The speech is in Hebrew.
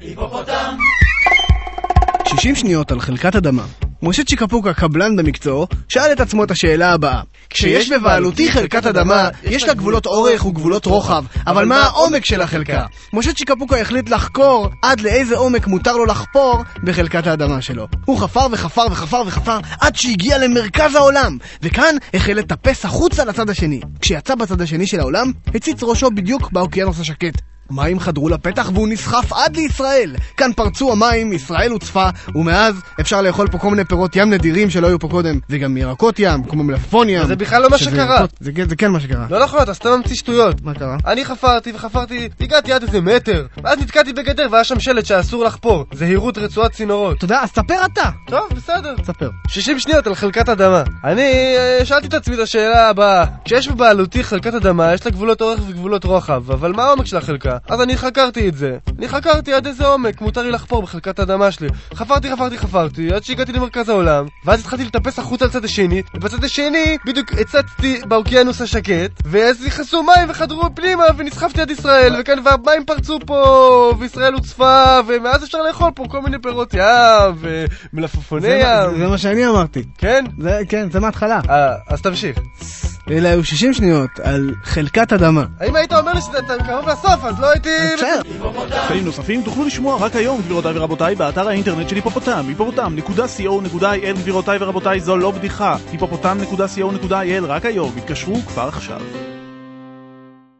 היפופוטם! 60 שניות על חלקת אדמה. משה צ'יקפוקה, קבלן במקצועו, שאל את עצמו את השאלה הבאה: כשיש בבעלותי חלקת אדמה, יש לה גבולות אורך וגבולות רוחב, אבל מה העומק של החלקה? משה צ'יקפוקה החליט לחקור עד לאיזה עומק מותר לו לחפור בחלקת האדמה שלו. הוא חפר וחפר וחפר וחפר עד שהגיע למרכז העולם, וכאן החל לטפס החוצה לצד השני. כשיצא בצד השני של העולם, הציץ ראשו בדיוק באוקיינוס השקט. מים חדרו לפתח והוא נסחף עד לישראל. כאן פרצו המים, ישראל הוצפה, ומאז אפשר לאכול פה כל מיני פירות ים נדירים שלא היו פה קודם, וגם ירקות ים, כמו מלפפון ים. זה בכלל לא מה שקרה. זה, כן- זה כן מה שקרה. לא נכון, אתה סתם ממציא שטויות. מה קרה? אני חפרתי וחפרתי, הגעתי עד איזה מטר, ואז נתקעתי בגדר והיה שם שלט שאסור לחפור. זהירות רצועת צינורות. אתה יודע, אז ספר אתה. טוב, בסדר. ספר. 60 שניות על חלקת אדמה. אני אה, שאלתי את עצמי את השאלה הבאה: כשיש בבעלותי חלקת אדמה, יש לה גבולות אורך וגבולות רוחב, אבל מה העומק של החלקה? אז אני חקרתי את זה. אני חקרתי עד איזה עומק מותר לי לחפור בחלקת האדמה שלי. חפרתי, חפרתי, חפרתי, עד שהגעתי למרכז העולם, ואז התחלתי לטפס החוצה לצד השני, ובצד השני בדיוק הצצתי באוקיינוס השקט, ואז נכנסו מים וחדרו פנימה, ונסחפתי עד ישראל, וכאן, והמים פרצו פה, וישראל הוצפה, ומאז אפשר לאכול פה כל מיני פירות ים, ומלפפוני ים. זה מה שאני אמרתי. כן? זה, כן, זה מההתחלה. אה, אז תמשיך. אלה היו 60 שניות על חלקת אדמה. אם היית אומר לי שאתה קרוב לסוף, אז לא הייתי... בסדר. תכנים נוספים תוכלו לשמוע רק היום, גבירותיי ורבותיי, באתר האינטרנט של היפופוטם, היפופוטם.co.il, גבירותיי ורבותיי, זו לא בדיחה, היפופוטם.co.il, רק היום, התקשרו כבר עכשיו.